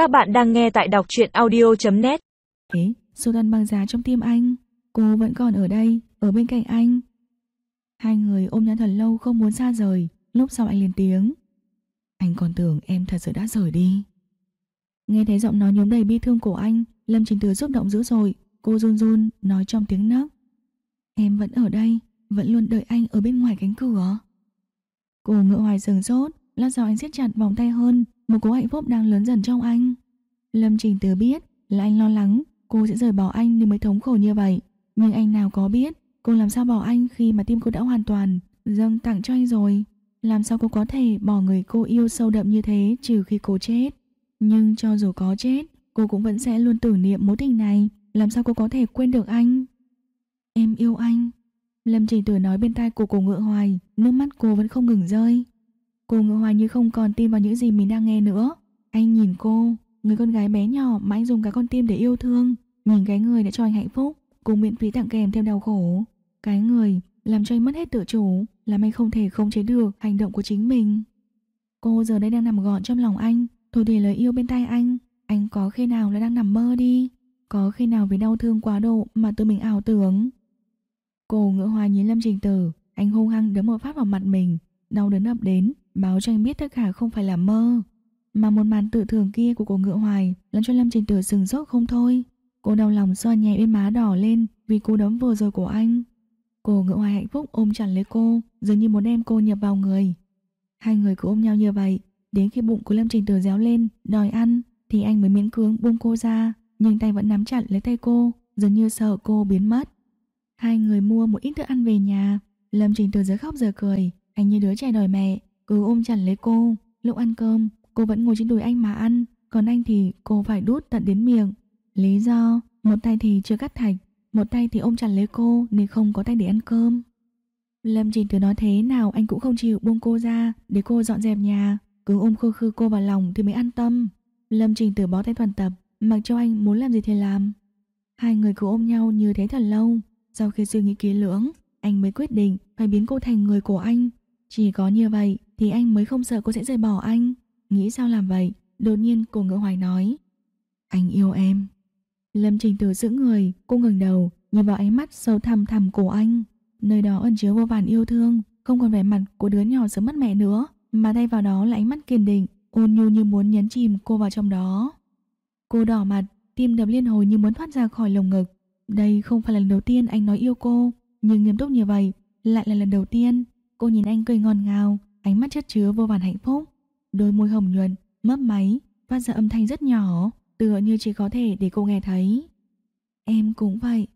Các bạn đang nghe tại đọc truyện audio.net Thế, Sultan băng giá trong tim anh. Cô vẫn còn ở đây, ở bên cạnh anh. Hai người ôm nhau thật lâu không muốn xa rời. Lúc sau anh lên tiếng. Anh còn tưởng em thật sự đã rời đi. Nghe thấy giọng nói nhóm đầy bi thương của anh Lâm Trình tử xúc động dữ dội. Cô run run nói trong tiếng nấc. Em vẫn ở đây Vẫn luôn đợi anh ở bên ngoài cánh cửa. Cô ngựa hoài sừng sốt Lát sau anh siết chặt vòng tay hơn. Một cố hạnh phúc đang lớn dần trong anh. Lâm Trình Tứ biết là anh lo lắng Cô sẽ rời bỏ anh nên mới thống khổ như vậy. Nhưng anh nào có biết Cô làm sao bỏ anh khi mà tim cô đã hoàn toàn Dâng tặng cho anh rồi? Làm sao cô có thể bỏ người cô yêu sâu đậm như thế Trừ khi cô chết? Nhưng cho dù có chết, Cô cũng vẫn sẽ luôn tưởng niệm mối tình này. Làm sao cô có thể quên được anh? Em yêu anh. Lâm Trình Tử nói bên tai của cô ngựa hoài, Nước mắt cô vẫn không ngừng rơi. Cô ngựa hoài như không còn tin vào những gì mình đang nghe nữa. Anh nhìn cô, Người con gái bé nhỏ mà anh dùng cả con tim để yêu thương. Nhìn cái người đã cho anh hạnh phúc Cùng miễn phí tặng kèm theo đau khổ. Cái người làm cho anh mất hết tự chủ, Làm anh không thể không chế được hành động của chính mình. Cô giờ đây đang nằm gọn trong lòng anh Thổi thì lời yêu bên tay anh. Anh có khi nào là đang nằm mơ đi? Có khi nào vì đau thương quá độ Mà tự mình ảo tưởng? Cô ngỡ hoa nhìn Lâm Trình Tử, Anh hung hăng đấm một phát vào mặt mình, Đau đớn ập đến. Báo cho anh biết tất cả không phải là mơ, Mà một màn tự thường kia của cô ngựa hoài Làm cho Lâm Trình Tử sừng sốt không thôi. Cô đau lòng xoa nhẹ bên má đỏ lên Vì cú đấm vừa rồi của anh. Cô ngựa hoài hạnh phúc ôm chặt lấy cô, Dường như muốn đem cô nhập vào người. Hai người cứ ôm nhau như vậy, Đến khi bụng của Lâm Trình Tử réo lên, Đòi ăn, Thì anh mới miễn cưỡng buông cô ra, Nhưng tay vẫn nắm chặt lấy tay cô, Dường như sợ cô biến mất. Hai người mua một ít thức ăn về nhà. Lâm Trình Tử giờ khóc giờ cười, Anh như đứa trẻ đòi mẹ cứ ôm chặt lấy cô. Lúc ăn cơm, cô vẫn ngồi trên đùi anh mà ăn. Còn anh thì cô phải đút tận đến miệng. Lý do, Một tay thì chưa cắt thạch, Một tay thì ôm chặt lấy cô Nên không có tay để ăn cơm. Lâm Trình Tử nói thế nào anh cũng không chịu buông cô ra, Để cô dọn dẹp nhà. Cứ ôm khư khư cô vào lòng thì mới an tâm. Lâm Trình Tử bó tay toàn tập, Mặc cho anh muốn làm gì thì làm. Hai người cứ ôm nhau như thế thật lâu. Sau khi suy nghĩ kỹ lưỡng, Anh mới quyết định phải biến cô thành người của anh. Chỉ có như vậy Thì anh mới không sợ cô sẽ rời bỏ anh. Nghĩ sao làm vậy? Đột nhiên cô ngỡ hoài nói. Anh yêu em. Lâm Trình Tử giữ người, Cô ngừng đầu, Nhìn vào ánh mắt sâu thẳm thẳm của anh. Nơi đó ẩn chứa vô vàn yêu thương, Không còn vẻ mặt của đứa nhỏ sớm mất mẹ nữa, Mà thay vào đó là ánh mắt kiên định, Ôn nhu như muốn nhấn chìm cô vào trong đó. Cô đỏ mặt, Tim đập liên hồi như muốn thoát ra khỏi lồng ngực. Đây không phải là lần đầu tiên anh nói yêu cô, Nhưng nghiêm túc như vậy Lại là lần đầu tiên. Cô nhìn anh cười ngon ngào Ánh mắt chất chứa vô vàn hạnh phúc. Đôi môi hồng nhuận, mấp máy Phát ra âm thanh rất nhỏ Tựa như chỉ có thể để cô nghe thấy. Em cũng vậy.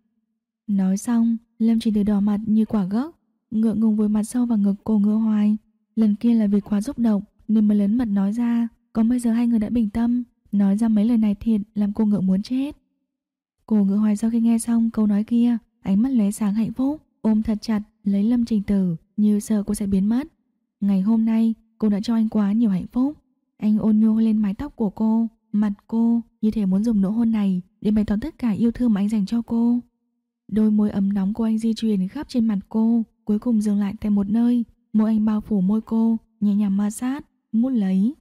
Nói xong Lâm chỉ từ đỏ mặt như quả gốc Ngượng ngùng với mặt sâu vào ngực cô ngựa hoài. Lần kia là vì quá xúc động Nên mới lớn mật nói ra Còn bây giờ hai người đã bình tâm Nói ra mấy lời này thiệt làm cô ngựa muốn chết. Cô ngựa hoài sau khi nghe xong câu nói kia Ánh mắt lóe sáng hạnh phúc Ôm thật chặt lấy Lâm Trình Tử. Như sợ cô sẽ biến mất. Ngày hôm nay cô đã cho anh quá nhiều hạnh phúc. Anh ôn nhu lên mái tóc của cô Mặt cô như thể muốn dùng nụ hôn này Để bày tỏ tất cả yêu thương mà anh dành cho cô. Đôi môi ấm nóng của anh di chuyển khắp trên mặt cô Cuối cùng dừng lại tại một nơi. Môi anh bao phủ môi cô Nhẹ nhàng ma sát, mút lấy.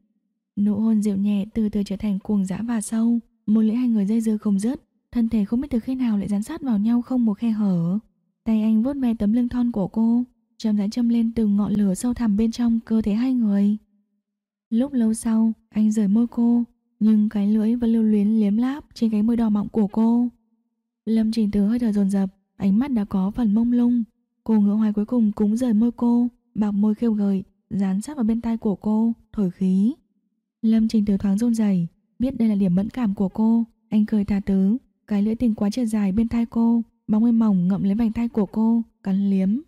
Nụ hôn dịu nhẹ từ từ trở thành cuồng dã và sâu. Môi lưỡi hai người dây dưa không dứt Thân thể không biết từ khi nào lại dán sát vào nhau không một khe hở. Tay anh vuốt ve tấm lưng thon của cô Chậm rãi châm lên từng ngọn lửa sâu thẳm bên trong cơ thể hai người. Lúc lâu sau, Anh rời môi cô, Nhưng cái lưỡi vẫn lưu luyến liếm láp Trên cái môi đỏ mọng của cô. Lâm Trình tứ hơi thở dồn dập, Ánh mắt đã có phần mông lung. Cô ngựa hoài cuối cùng cũng rời môi cô Bọc môi khêu gợi, Dán sát vào bên tai của cô, Thổi khí. Lâm Trình tứ thoáng run rẩy, Biết đây là điểm mẫn cảm của cô. Anh cười tà tứ Cái lưỡi tình quá trở dài bên tai cô, Bóng môi mỏng ngậm lấy vành tai của cô, Cắn liếm.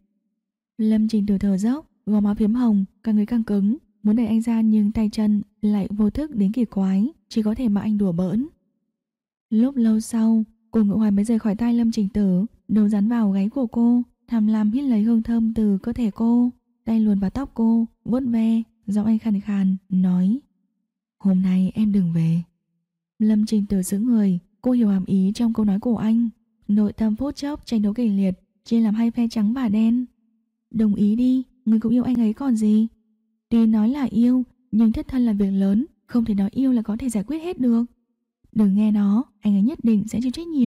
Lâm Trình tử thở dốc, Gò má phiếm hồng, Cả người căng cứng. Muốn đẩy anh ra nhưng tay chân lại vô thức đến kỳ quái, Chỉ có thể mà anh đùa bỡn. Lúc lâu sau Cô ngựa hoài mới rời khỏi tay Lâm Trình Tử, Đầu dán vào gáy của cô, Tham lam hít lấy hương thơm từ cơ thể cô. Tay luồn vào tóc cô, vuốt ve, Giọng anh khàn khàn, Nói, Hôm nay em đừng về. Lâm Trình Tử giữ người, Cô hiểu hàm ý trong câu nói của anh. Nội tâm phút chốc tranh đấu kịch liệt, Chia làm hai phe trắng và đen. Đồng ý đi Người cũng yêu anh ấy còn gì Tuy nói là yêu Nhưng thất thân là việc lớn không thể nói yêu là có thể giải quyết hết được. Đừng nghe nó, anh ấy nhất định sẽ chịu trách nhiệm.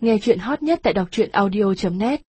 Nghe chuyện hot nhất tại đọc truyện audio.net